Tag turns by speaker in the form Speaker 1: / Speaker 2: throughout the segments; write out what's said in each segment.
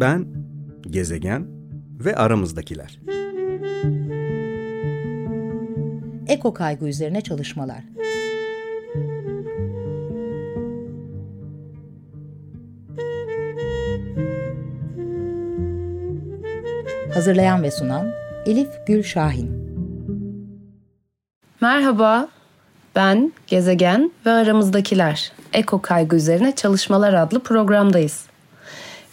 Speaker 1: Ben, gezegen ve aramızdakiler.
Speaker 2: Eko kaygı üzerine çalışmalar. Hazırlayan ve sunan Elif Gül Şahin.
Speaker 3: Merhaba, ben Gezegen ve Aramızdakiler. Eko Kaygı Üzerine Çalışmalar adlı programdayız.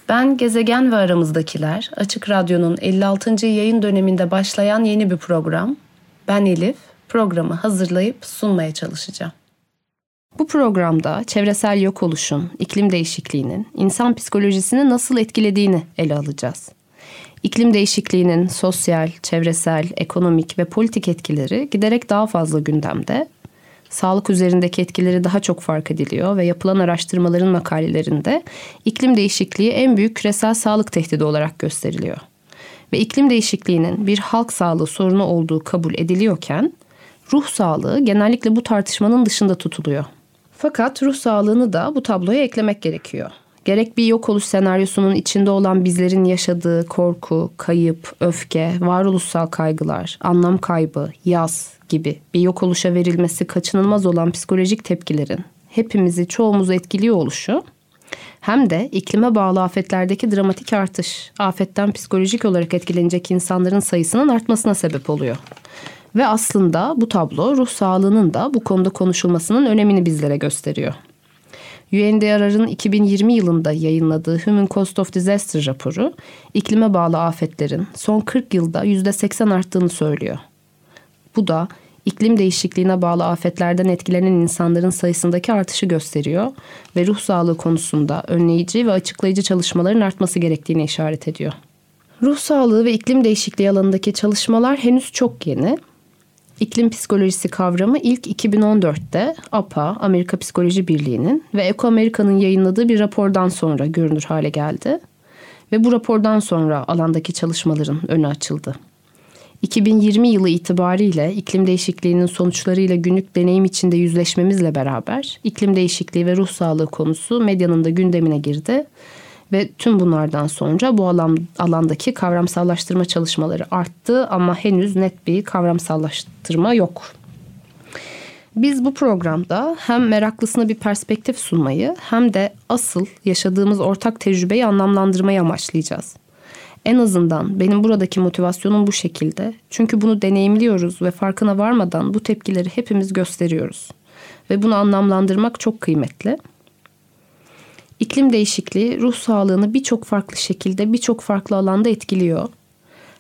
Speaker 3: Ben Gezegen ve Aramızdakiler, Açık Radyo'nun 56. yayın döneminde başlayan yeni bir program. Ben Elif, programı hazırlayıp sunmaya çalışacağım. Bu programda çevresel yok oluşun, iklim değişikliğinin insan psikolojisini nasıl etkilediğini ele alacağız. İklim değişikliğinin sosyal, çevresel, ekonomik ve politik etkileri giderek daha fazla gündemde. Sağlık üzerindeki etkileri daha çok fark ediliyor ve yapılan araştırmaların makalelerinde iklim değişikliği en büyük küresel sağlık tehdidi olarak gösteriliyor. Ve iklim değişikliğinin bir halk sağlığı sorunu olduğu kabul ediliyorken ruh sağlığı genellikle bu tartışmanın dışında tutuluyor. Fakat ruh sağlığını da bu tabloya eklemek gerekiyor. Gerek bir yok oluş senaryosunun içinde olan bizlerin yaşadığı korku, kayıp, öfke, varoluşsal kaygılar, anlam kaybı, yaz gibi bir yok oluşa verilmesi kaçınılmaz olan psikolojik tepkilerin hepimizi çoğumuzu etkiliyor oluşu hem de iklime bağlı afetlerdeki dramatik artış, afetten psikolojik olarak etkilenecek insanların sayısının artmasına sebep oluyor. Ve aslında bu tablo ruh sağlığının da bu konuda konuşulmasının önemini bizlere gösteriyor. UNDR'ın 2020 yılında yayınladığı Human Cost of Disaster raporu iklime bağlı afetlerin son 40 yılda %80 arttığını söylüyor. Bu da iklim değişikliğine bağlı afetlerden etkilenen insanların sayısındaki artışı gösteriyor ve ruh sağlığı konusunda önleyici ve açıklayıcı çalışmaların artması gerektiğini işaret ediyor. Ruh sağlığı ve iklim değişikliği alanındaki çalışmalar henüz çok yeni İklim psikolojisi kavramı ilk 2014'te APA, Amerika Psikoloji Birliği'nin ve Eko Amerika'nın yayınladığı bir rapordan sonra görünür hale geldi. Ve bu rapordan sonra alandaki çalışmaların önü açıldı. 2020 yılı itibariyle iklim değişikliğinin sonuçlarıyla günlük deneyim içinde yüzleşmemizle beraber iklim değişikliği ve ruh sağlığı konusu medyanın da gündemine girdi ve tüm bunlardan sonra bu alan, alandaki kavramsallaştırma çalışmaları arttı ama henüz net bir kavramsallaştırma yok. Biz bu programda hem meraklısına bir perspektif sunmayı hem de asıl yaşadığımız ortak tecrübeyi anlamlandırmayı amaçlayacağız. En azından benim buradaki motivasyonum bu şekilde. Çünkü bunu deneyimliyoruz ve farkına varmadan bu tepkileri hepimiz gösteriyoruz. Ve bunu anlamlandırmak çok kıymetli. İklim değişikliği ruh sağlığını birçok farklı şekilde birçok farklı alanda etkiliyor.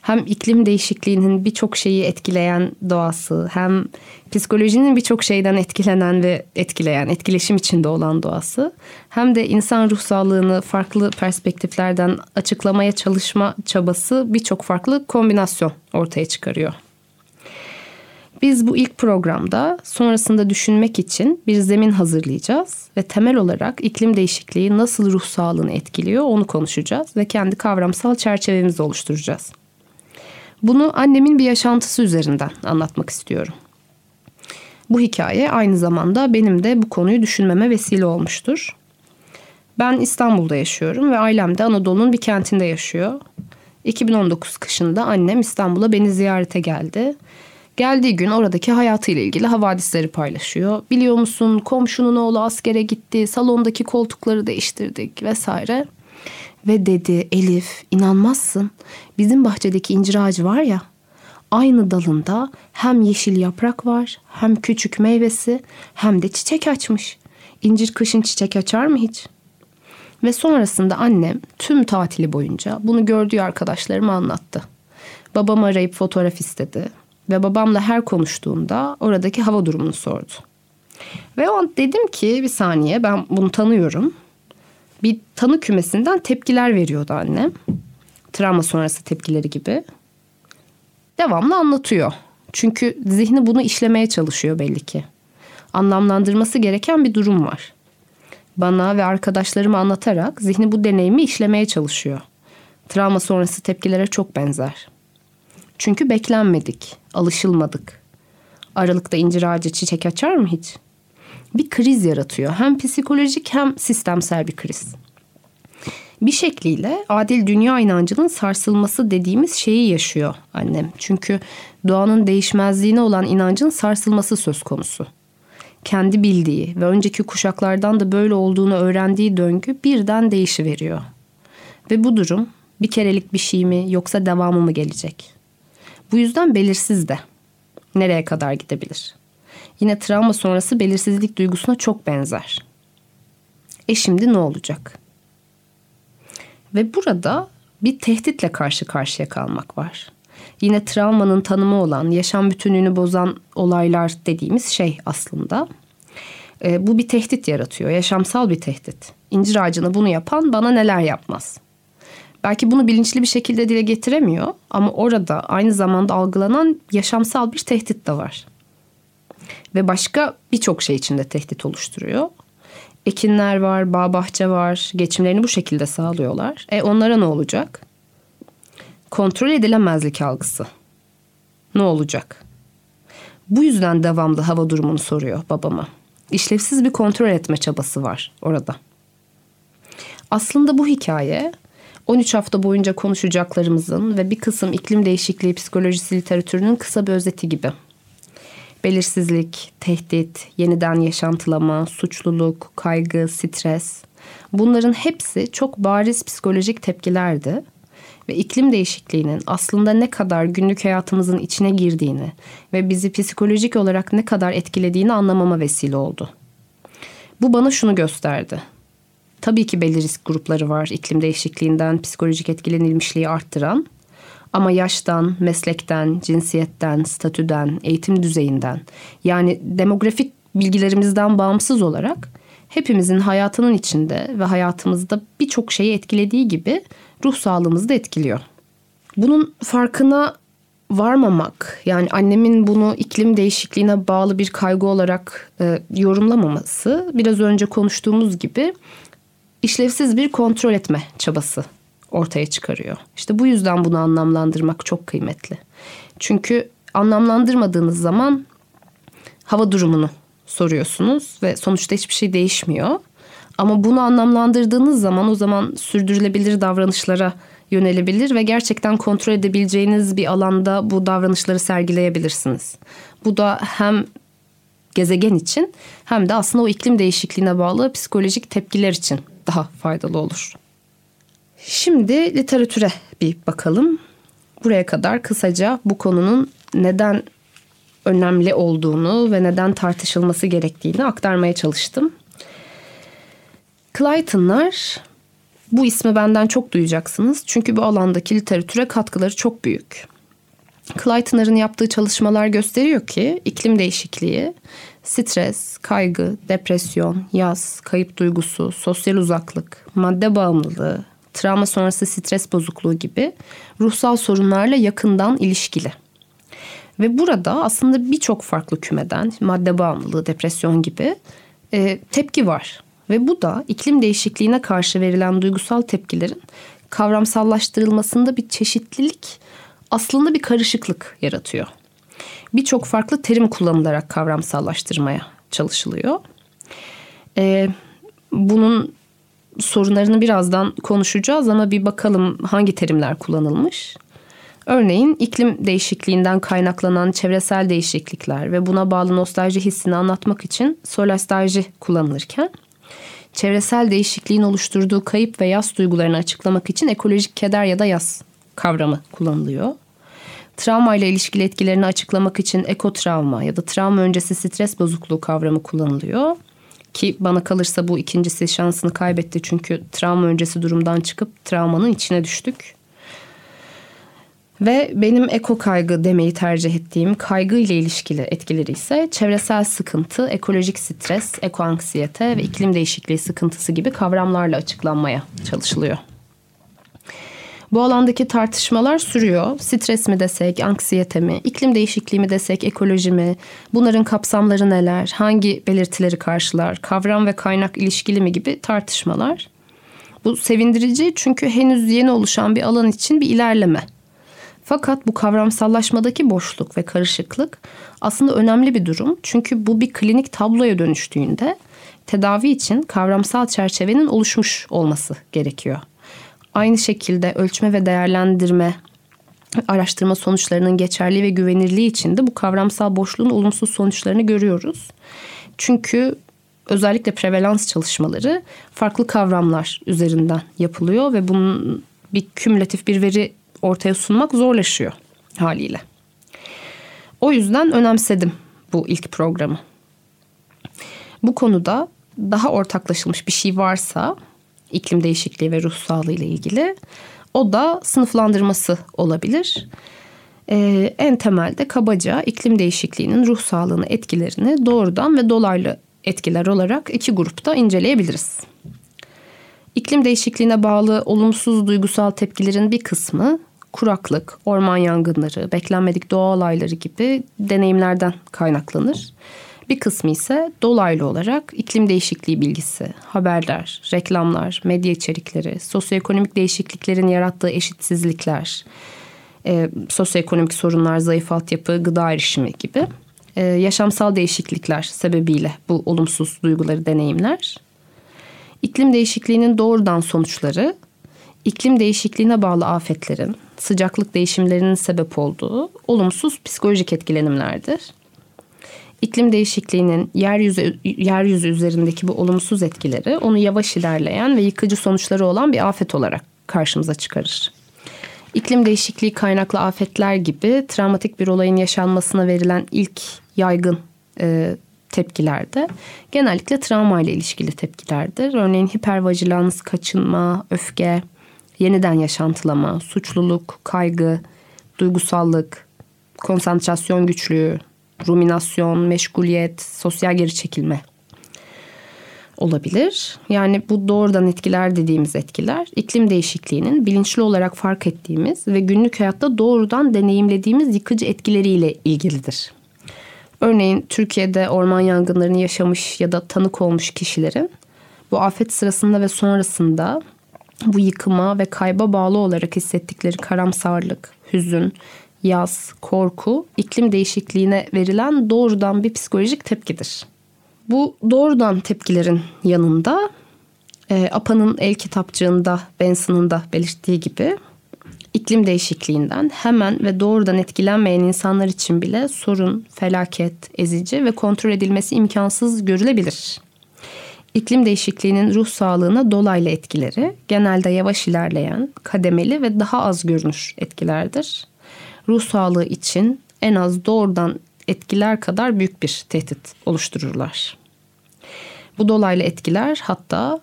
Speaker 3: Hem iklim değişikliğinin birçok şeyi etkileyen doğası, hem psikolojinin birçok şeyden etkilenen ve etkileyen, etkileşim içinde olan doğası, hem de insan ruh sağlığını farklı perspektiflerden açıklamaya çalışma çabası birçok farklı kombinasyon ortaya çıkarıyor. Biz bu ilk programda sonrasında düşünmek için bir zemin hazırlayacağız ve temel olarak iklim değişikliği nasıl ruh sağlığını etkiliyor onu konuşacağız ve kendi kavramsal çerçevemizi oluşturacağız. Bunu annemin bir yaşantısı üzerinden anlatmak istiyorum. Bu hikaye aynı zamanda benim de bu konuyu düşünmeme vesile olmuştur. Ben İstanbul'da yaşıyorum ve ailem de Anadolu'nun bir kentinde yaşıyor. 2019 kışında annem İstanbul'a beni ziyarete geldi Geldiği gün oradaki hayatıyla ilgili havadisleri paylaşıyor. Biliyor musun komşunun oğlu askere gitti, salondaki koltukları değiştirdik vesaire. Ve dedi Elif inanmazsın bizim bahçedeki incir ağacı var ya aynı dalında hem yeşil yaprak var hem küçük meyvesi hem de çiçek açmış. İncir kışın çiçek açar mı hiç? Ve sonrasında annem tüm tatili boyunca bunu gördüğü arkadaşlarıma anlattı. Babam arayıp fotoğraf istedi. Ve babamla her konuştuğunda oradaki hava durumunu sordu. Ve o dedim ki bir saniye ben bunu tanıyorum. Bir tanı kümesinden tepkiler veriyordu annem. Travma sonrası tepkileri gibi. Devamlı anlatıyor. Çünkü zihni bunu işlemeye çalışıyor belli ki. Anlamlandırması gereken bir durum var. Bana ve arkadaşlarıma anlatarak zihni bu deneyimi işlemeye çalışıyor. Travma sonrası tepkilere çok benzer. Çünkü beklenmedik, alışılmadık. Aralıkta incir ağacı çiçek açar mı hiç? Bir kriz yaratıyor. Hem psikolojik hem sistemsel bir kriz. Bir şekliyle adil dünya inancının sarsılması dediğimiz şeyi yaşıyor annem. Çünkü doğanın değişmezliğine olan inancın sarsılması söz konusu. Kendi bildiği ve önceki kuşaklardan da böyle olduğunu öğrendiği döngü birden değişiveriyor. Ve bu durum bir kerelik bir şey mi yoksa devamı mı gelecek? Bu yüzden belirsiz de. Nereye kadar gidebilir? Yine travma sonrası belirsizlik duygusuna çok benzer. E şimdi ne olacak? Ve burada bir tehditle karşı karşıya kalmak var. Yine travmanın tanımı olan, yaşam bütünlüğünü bozan olaylar dediğimiz şey aslında. E, bu bir tehdit yaratıyor, yaşamsal bir tehdit. İncir ağacına bunu yapan bana neler yapmaz? Belki bunu bilinçli bir şekilde dile getiremiyor ama orada aynı zamanda algılanan yaşamsal bir tehdit de var. Ve başka birçok şey içinde tehdit oluşturuyor. Ekinler var, bağ bahçe var, geçimlerini bu şekilde sağlıyorlar. E onlara ne olacak? Kontrol edilemezlik algısı. Ne olacak? Bu yüzden devamlı hava durumunu soruyor babama. İşlevsiz bir kontrol etme çabası var orada. Aslında bu hikaye 13 hafta boyunca konuşacaklarımızın ve bir kısım iklim değişikliği psikolojisi literatürünün kısa bir özeti gibi. Belirsizlik, tehdit, yeniden yaşantılama, suçluluk, kaygı, stres. Bunların hepsi çok bariz psikolojik tepkilerdi ve iklim değişikliğinin aslında ne kadar günlük hayatımızın içine girdiğini ve bizi psikolojik olarak ne kadar etkilediğini anlamama vesile oldu. Bu bana şunu gösterdi. Tabii ki belli risk grupları var iklim değişikliğinden psikolojik etkilenilmişliği arttıran. Ama yaştan, meslekten, cinsiyetten, statüden, eğitim düzeyinden yani demografik bilgilerimizden bağımsız olarak hepimizin hayatının içinde ve hayatımızda birçok şeyi etkilediği gibi ruh sağlığımızı da etkiliyor. Bunun farkına varmamak yani annemin bunu iklim değişikliğine bağlı bir kaygı olarak e, yorumlamaması biraz önce konuştuğumuz gibi işlevsiz bir kontrol etme çabası ortaya çıkarıyor. İşte bu yüzden bunu anlamlandırmak çok kıymetli. Çünkü anlamlandırmadığınız zaman hava durumunu soruyorsunuz ve sonuçta hiçbir şey değişmiyor. Ama bunu anlamlandırdığınız zaman o zaman sürdürülebilir davranışlara yönelebilir ve gerçekten kontrol edebileceğiniz bir alanda bu davranışları sergileyebilirsiniz. Bu da hem gezegen için hem de aslında o iklim değişikliğine bağlı psikolojik tepkiler için daha faydalı olur. Şimdi literatüre bir bakalım. Buraya kadar kısaca bu konunun neden önemli olduğunu ve neden tartışılması gerektiğini aktarmaya çalıştım. Clayton'lar bu ismi benden çok duyacaksınız. Çünkü bu alandaki literatüre katkıları çok büyük. Clayton'ların yaptığı çalışmalar gösteriyor ki iklim değişikliği, stres, kaygı, depresyon, yaz, kayıp duygusu, sosyal uzaklık, madde bağımlılığı, travma sonrası stres bozukluğu gibi ruhsal sorunlarla yakından ilişkili. Ve burada aslında birçok farklı kümeden madde bağımlılığı, depresyon gibi e, tepki var. Ve bu da iklim değişikliğine karşı verilen duygusal tepkilerin kavramsallaştırılmasında bir çeşitlilik, aslında bir karışıklık yaratıyor. Birçok farklı terim kullanılarak kavramsallaştırmaya çalışılıyor. Ee, bunun sorunlarını birazdan konuşacağız ama bir bakalım hangi terimler kullanılmış. Örneğin iklim değişikliğinden kaynaklanan çevresel değişiklikler ve buna bağlı nostalji hissini anlatmak için solastalji kullanılırken çevresel değişikliğin oluşturduğu kayıp ve yas duygularını açıklamak için ekolojik keder ya da yas kavramı kullanılıyor. Travma ile ilişkili etkilerini açıklamak için ekotravma ya da travma öncesi stres bozukluğu kavramı kullanılıyor. Ki bana kalırsa bu ikincisi şansını kaybetti çünkü travma öncesi durumdan çıkıp travmanın içine düştük. Ve benim eko kaygı demeyi tercih ettiğim kaygı ile ilişkili etkileri ise çevresel sıkıntı, ekolojik stres, eko anksiyete ve iklim değişikliği sıkıntısı gibi kavramlarla açıklanmaya çalışılıyor. Bu alandaki tartışmalar sürüyor. Stres mi desek, anksiyete mi, iklim değişikliği mi desek, ekoloji mi? Bunların kapsamları neler? Hangi belirtileri karşılar? Kavram ve kaynak ilişkili mi gibi tartışmalar. Bu sevindirici çünkü henüz yeni oluşan bir alan için bir ilerleme. Fakat bu kavramsallaşmadaki boşluk ve karışıklık aslında önemli bir durum. Çünkü bu bir klinik tabloya dönüştüğünde tedavi için kavramsal çerçevenin oluşmuş olması gerekiyor. Aynı şekilde ölçme ve değerlendirme araştırma sonuçlarının geçerli ve güvenirliği için de bu kavramsal boşluğun olumsuz sonuçlarını görüyoruz. Çünkü özellikle prevalans çalışmaları farklı kavramlar üzerinden yapılıyor ve bunun bir kümülatif bir veri ortaya sunmak zorlaşıyor haliyle. O yüzden önemsedim bu ilk programı. Bu konuda daha ortaklaşılmış bir şey varsa iklim değişikliği ve ruh sağlığı ile ilgili o da sınıflandırması olabilir. Ee, en temelde kabaca iklim değişikliğinin ruh sağlığına etkilerini doğrudan ve dolaylı etkiler olarak iki grupta inceleyebiliriz. İklim değişikliğine bağlı olumsuz duygusal tepkilerin bir kısmı kuraklık, orman yangınları, beklenmedik doğa olayları gibi deneyimlerden kaynaklanır. Bir kısmı ise dolaylı olarak iklim değişikliği bilgisi, haberler, reklamlar, medya içerikleri, sosyoekonomik değişikliklerin yarattığı eşitsizlikler, e, sosyoekonomik sorunlar, zayıf altyapı, gıda erişimi gibi e, yaşamsal değişiklikler sebebiyle bu olumsuz duyguları deneyimler. İklim değişikliğinin doğrudan sonuçları, iklim değişikliğine bağlı afetlerin, sıcaklık değişimlerinin sebep olduğu olumsuz psikolojik etkilenimlerdir. İklim değişikliğinin yeryüzü, yeryüzü üzerindeki bu olumsuz etkileri onu yavaş ilerleyen ve yıkıcı sonuçları olan bir afet olarak karşımıza çıkarır. İklim değişikliği kaynaklı afetler gibi travmatik bir olayın yaşanmasına verilen ilk yaygın e, tepkilerde genellikle travma ile ilişkili tepkilerdir. Örneğin hipervajilans, kaçınma, öfke, yeniden yaşantılama, suçluluk, kaygı, duygusallık, konsantrasyon güçlüğü, ruminasyon, meşguliyet, sosyal geri çekilme olabilir. Yani bu doğrudan etkiler dediğimiz etkiler iklim değişikliğinin bilinçli olarak fark ettiğimiz ve günlük hayatta doğrudan deneyimlediğimiz yıkıcı etkileriyle ilgilidir. Örneğin Türkiye'de orman yangınlarını yaşamış ya da tanık olmuş kişilerin bu afet sırasında ve sonrasında bu yıkıma ve kayba bağlı olarak hissettikleri karamsarlık, hüzün, yaz, korku iklim değişikliğine verilen doğrudan bir psikolojik tepkidir. Bu doğrudan tepkilerin yanında e, APA'nın el kitapçığında Benson'ın da belirttiği gibi iklim değişikliğinden hemen ve doğrudan etkilenmeyen insanlar için bile sorun, felaket, ezici ve kontrol edilmesi imkansız görülebilir. İklim değişikliğinin ruh sağlığına dolaylı etkileri genelde yavaş ilerleyen, kademeli ve daha az görünür etkilerdir. Ruh sağlığı için en az doğrudan etkiler kadar büyük bir tehdit oluştururlar. Bu dolaylı etkiler hatta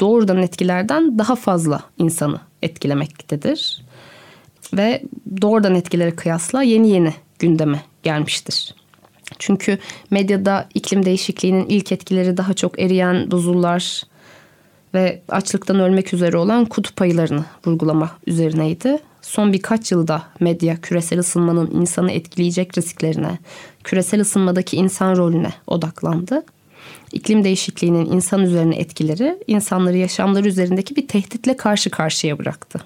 Speaker 3: doğrudan etkilerden daha fazla insanı etkilemektedir. Ve doğrudan etkilere kıyasla yeni yeni gündeme gelmiştir. Çünkü medyada iklim değişikliğinin ilk etkileri daha çok eriyen buzullar ve açlıktan ölmek üzere olan kutup ayılarını vurgulama üzerineydi. Son birkaç yılda medya küresel ısınmanın insanı etkileyecek risklerine, küresel ısınmadaki insan rolüne odaklandı. İklim değişikliğinin insan üzerine etkileri insanları yaşamları üzerindeki bir tehditle karşı karşıya bıraktı.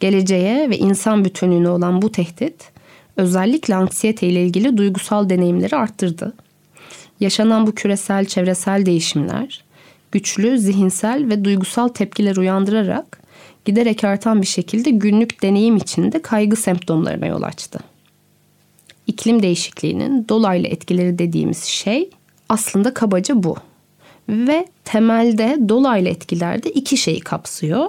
Speaker 3: Geleceğe ve insan bütünlüğüne olan bu tehdit özellikle anksiyete ile ilgili duygusal deneyimleri arttırdı. Yaşanan bu küresel çevresel değişimler güçlü zihinsel ve duygusal tepkiler uyandırarak giderek artan bir şekilde günlük deneyim içinde kaygı semptomlarına yol açtı. İklim değişikliğinin dolaylı etkileri dediğimiz şey aslında kabaca bu. Ve temelde dolaylı etkilerde iki şeyi kapsıyor.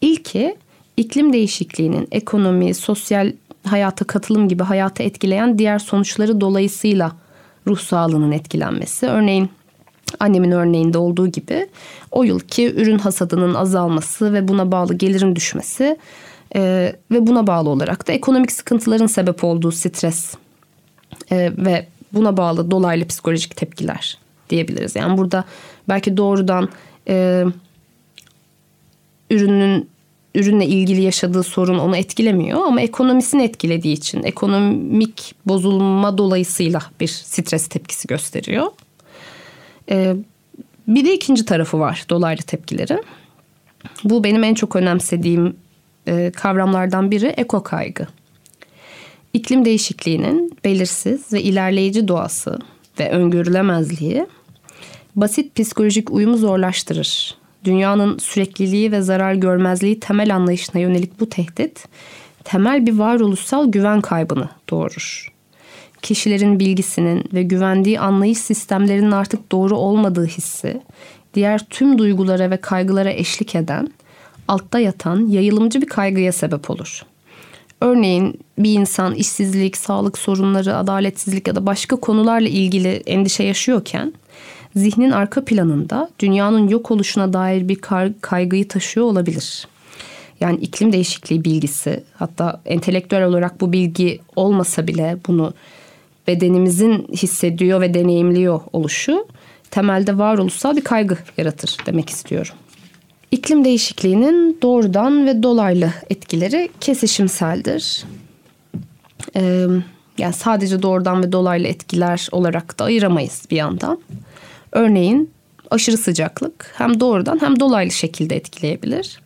Speaker 3: İlki iklim değişikliğinin ekonomi, sosyal hayata katılım gibi hayata etkileyen diğer sonuçları dolayısıyla ruh sağlığının etkilenmesi. Örneğin annemin örneğinde olduğu gibi o yılki ürün hasadının azalması ve buna bağlı gelirin düşmesi e, ve buna bağlı olarak da ekonomik sıkıntıların sebep olduğu stres e, ve buna bağlı dolaylı psikolojik tepkiler diyebiliriz. Yani burada belki doğrudan e, ürünün ürünle ilgili yaşadığı sorun onu etkilemiyor ama ekonomisini etkilediği için ekonomik bozulma dolayısıyla bir stres tepkisi gösteriyor. Ee, bir de ikinci tarafı var dolaylı tepkilerin. Bu benim en çok önemsediğim e, kavramlardan biri eko kaygı. İklim değişikliğinin belirsiz ve ilerleyici doğası ve öngörülemezliği basit psikolojik uyumu zorlaştırır dünyanın sürekliliği ve zarar görmezliği temel anlayışına yönelik bu tehdit temel bir varoluşsal güven kaybını doğurur. Kişilerin bilgisinin ve güvendiği anlayış sistemlerinin artık doğru olmadığı hissi, diğer tüm duygulara ve kaygılara eşlik eden, altta yatan yayılımcı bir kaygıya sebep olur. Örneğin bir insan işsizlik, sağlık sorunları, adaletsizlik ya da başka konularla ilgili endişe yaşıyorken zihnin arka planında dünyanın yok oluşuna dair bir kaygıyı taşıyor olabilir. Yani iklim değişikliği bilgisi hatta entelektüel olarak bu bilgi olmasa bile bunu bedenimizin hissediyor ve deneyimliyor oluşu temelde varoluşsal bir kaygı yaratır demek istiyorum. İklim değişikliğinin doğrudan ve dolaylı etkileri kesişimseldir. Ee, yani sadece doğrudan ve dolaylı etkiler olarak da ayıramayız bir yandan. Örneğin aşırı sıcaklık hem doğrudan hem dolaylı şekilde etkileyebilir.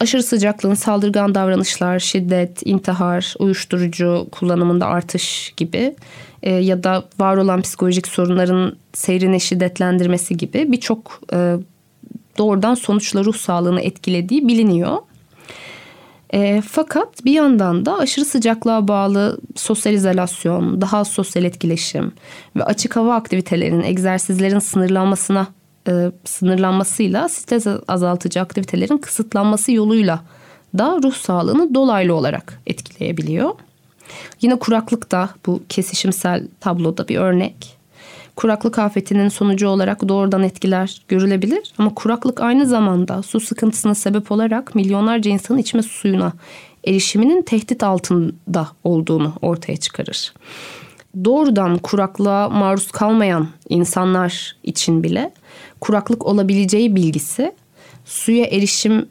Speaker 3: Aşırı sıcaklığın saldırgan davranışlar, şiddet, intihar, uyuşturucu kullanımında artış gibi ya da var olan psikolojik sorunların seyrini şiddetlendirmesi gibi birçok doğrudan sonuçla ruh sağlığını etkilediği biliniyor. E, fakat bir yandan da aşırı sıcaklığa bağlı sosyal izolasyon, daha sosyal etkileşim ve açık hava aktivitelerinin, egzersizlerin sınırlanmasına e, sınırlanmasıyla stres azaltıcı aktivitelerin kısıtlanması yoluyla da ruh sağlığını dolaylı olarak etkileyebiliyor. Yine kuraklık da bu kesişimsel tabloda bir örnek. Kuraklık afetinin sonucu olarak doğrudan etkiler görülebilir ama kuraklık aynı zamanda su sıkıntısına sebep olarak milyonlarca insanın içme suyuna erişiminin tehdit altında olduğunu ortaya çıkarır. Doğrudan kuraklığa maruz kalmayan insanlar için bile kuraklık olabileceği bilgisi suya erişim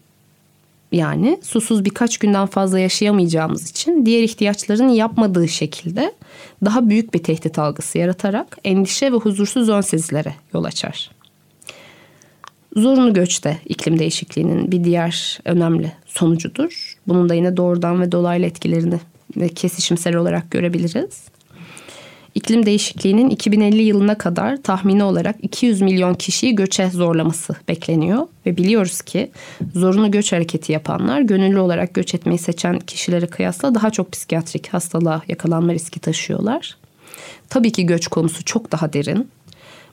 Speaker 3: yani susuz birkaç günden fazla yaşayamayacağımız için diğer ihtiyaçların yapmadığı şekilde daha büyük bir tehdit algısı yaratarak endişe ve huzursuz ön sezilere yol açar. Zorunlu göç de iklim değişikliğinin bir diğer önemli sonucudur. Bunun da yine doğrudan ve dolaylı etkilerini kesişimsel olarak görebiliriz iklim değişikliğinin 2050 yılına kadar tahmini olarak 200 milyon kişiyi göçe zorlaması bekleniyor. Ve biliyoruz ki zorunlu göç hareketi yapanlar gönüllü olarak göç etmeyi seçen kişilere kıyasla daha çok psikiyatrik hastalığa yakalanma riski taşıyorlar. Tabii ki göç konusu çok daha derin.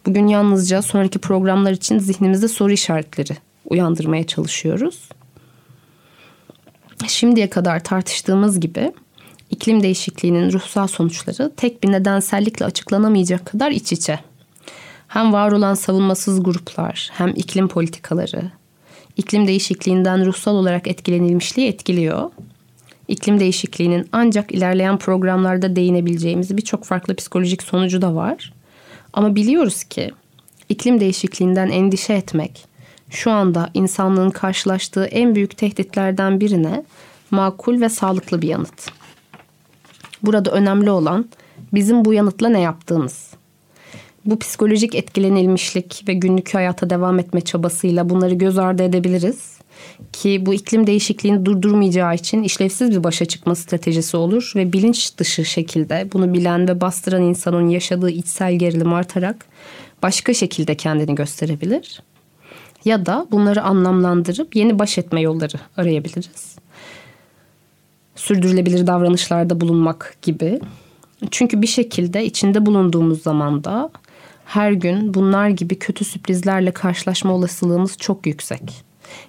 Speaker 3: Bugün yalnızca sonraki programlar için zihnimizde soru işaretleri uyandırmaya çalışıyoruz. Şimdiye kadar tartıştığımız gibi iklim değişikliğinin ruhsal sonuçları tek bir nedensellikle açıklanamayacak kadar iç içe. Hem var olan savunmasız gruplar hem iklim politikaları iklim değişikliğinden ruhsal olarak etkilenilmişliği etkiliyor. İklim değişikliğinin ancak ilerleyen programlarda değinebileceğimiz birçok farklı psikolojik sonucu da var. Ama biliyoruz ki iklim değişikliğinden endişe etmek şu anda insanlığın karşılaştığı en büyük tehditlerden birine makul ve sağlıklı bir yanıt. Burada önemli olan bizim bu yanıtla ne yaptığımız. Bu psikolojik etkilenilmişlik ve günlük hayata devam etme çabasıyla bunları göz ardı edebiliriz. Ki bu iklim değişikliğini durdurmayacağı için işlevsiz bir başa çıkma stratejisi olur ve bilinç dışı şekilde bunu bilen ve bastıran insanın yaşadığı içsel gerilim artarak başka şekilde kendini gösterebilir. Ya da bunları anlamlandırıp yeni baş etme yolları arayabiliriz sürdürülebilir davranışlarda bulunmak gibi. Çünkü bir şekilde içinde bulunduğumuz zamanda her gün bunlar gibi kötü sürprizlerle karşılaşma olasılığımız çok yüksek.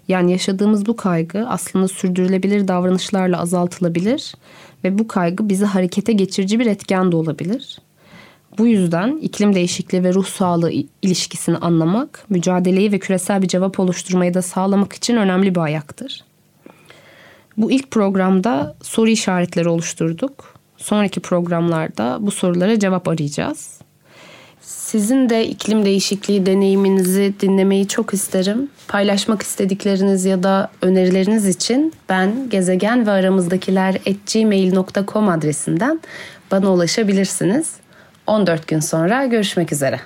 Speaker 3: Yani yaşadığımız bu kaygı aslında sürdürülebilir davranışlarla azaltılabilir ve bu kaygı bizi harekete geçirici bir etken de olabilir. Bu yüzden iklim değişikliği ve ruh sağlığı ilişkisini anlamak, mücadeleyi ve küresel bir cevap oluşturmayı da sağlamak için önemli bir ayaktır. Bu ilk programda soru işaretleri oluşturduk. Sonraki programlarda bu sorulara cevap arayacağız. Sizin de iklim değişikliği deneyiminizi dinlemeyi çok isterim. Paylaşmak istedikleriniz ya da önerileriniz için ben gezegen ve aramızdakiler gmail.com adresinden bana ulaşabilirsiniz. 14 gün sonra görüşmek üzere.